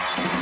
Bye.